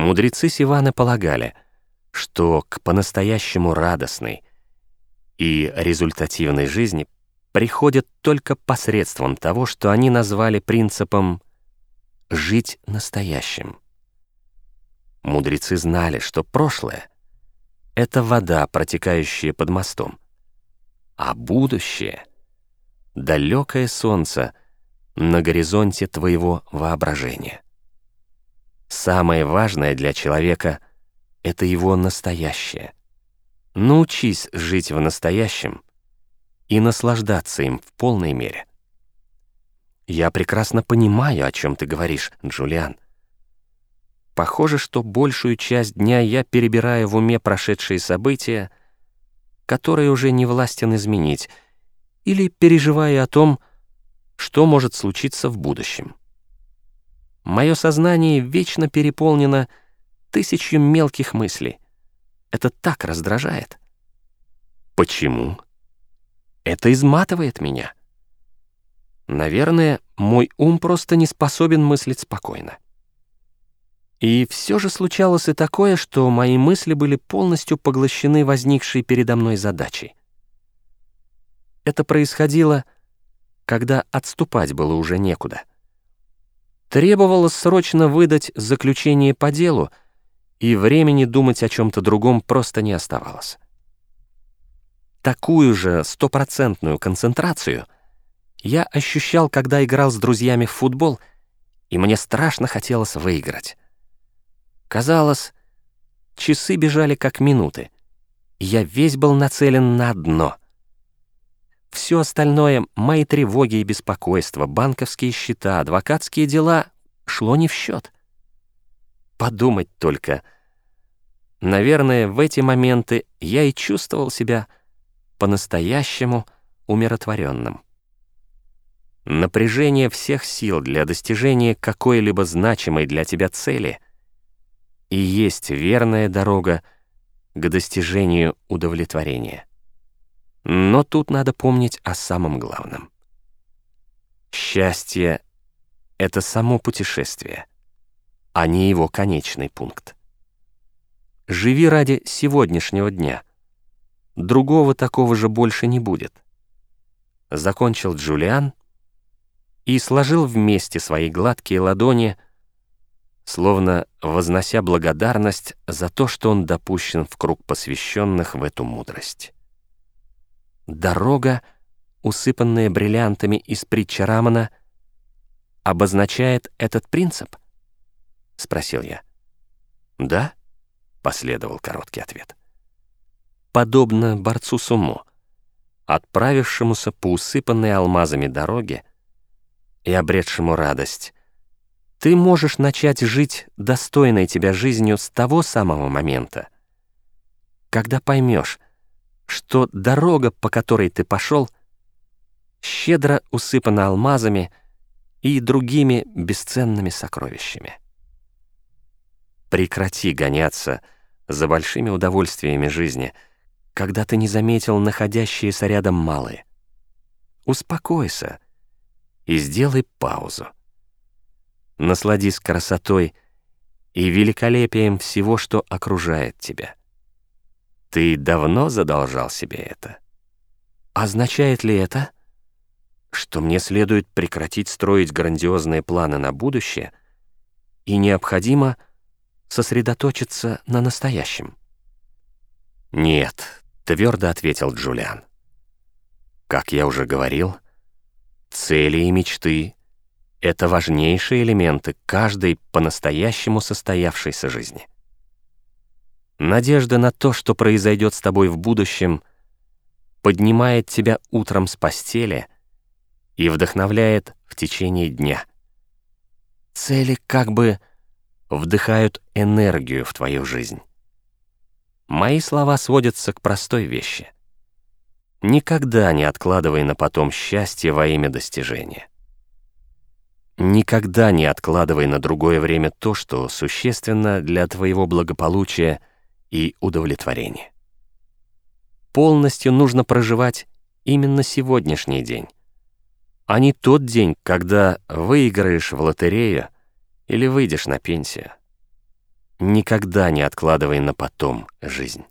Мудрецы Сиваны полагали, что к по-настоящему радостной и результативной жизни приходят только посредством того, что они назвали принципом «жить настоящим». Мудрецы знали, что прошлое — это вода, протекающая под мостом, а будущее — далекое солнце на горизонте твоего воображения. Самое важное для человека — это его настоящее. Научись жить в настоящем и наслаждаться им в полной мере. Я прекрасно понимаю, о чем ты говоришь, Джулиан. Похоже, что большую часть дня я перебираю в уме прошедшие события, которые уже не властен изменить, или переживаю о том, что может случиться в будущем. Мое сознание вечно переполнено тысячью мелких мыслей. Это так раздражает. Почему? Это изматывает меня. Наверное, мой ум просто не способен мыслить спокойно. И все же случалось и такое, что мои мысли были полностью поглощены возникшей передо мной задачей. Это происходило, когда отступать было уже некуда. Требовалось срочно выдать заключение по делу, и времени думать о чем-то другом просто не оставалось. Такую же стопроцентную концентрацию я ощущал, когда играл с друзьями в футбол, и мне страшно хотелось выиграть. Казалось, часы бежали как минуты. Я весь был нацелен на дно. Все остальное — мои тревоги и беспокойства, банковские счета, адвокатские дела — шло не в счет. Подумать только. Наверное, в эти моменты я и чувствовал себя по-настоящему умиротворенным. Напряжение всех сил для достижения какой-либо значимой для тебя цели — и есть верная дорога к достижению удовлетворения. Но тут надо помнить о самом главном. Счастье — это само путешествие, а не его конечный пункт. Живи ради сегодняшнего дня. Другого такого же больше не будет. Закончил Джулиан и сложил вместе свои гладкие ладони — словно вознося благодарность за то, что он допущен в круг посвященных в эту мудрость. Дорога, усыпанная бриллиантами из притчи Рамана, обозначает этот принцип? — спросил я. «Да?» — последовал короткий ответ. Подобно борцу сумо, отправившемуся по усыпанной алмазами дороге и обретшему радость, ты можешь начать жить достойной тебя жизнью с того самого момента, когда поймешь, что дорога, по которой ты пошел, щедро усыпана алмазами и другими бесценными сокровищами. Прекрати гоняться за большими удовольствиями жизни, когда ты не заметил находящиеся рядом малые. Успокойся и сделай паузу. Насладись красотой и великолепием всего, что окружает тебя. Ты давно задолжал себе это? Означает ли это, что мне следует прекратить строить грандиозные планы на будущее и необходимо сосредоточиться на настоящем? «Нет», — твердо ответил Джулиан. «Как я уже говорил, цели и мечты это важнейшие элементы каждой по-настоящему состоявшейся жизни. Надежда на то, что произойдет с тобой в будущем, поднимает тебя утром с постели и вдохновляет в течение дня. Цели как бы вдыхают энергию в твою жизнь. Мои слова сводятся к простой вещи. Никогда не откладывай на потом счастье во имя достижения. Никогда не откладывай на другое время то, что существенно для твоего благополучия и удовлетворения. Полностью нужно проживать именно сегодняшний день, а не тот день, когда выиграешь в лотерею или выйдешь на пенсию. Никогда не откладывай на потом жизнь.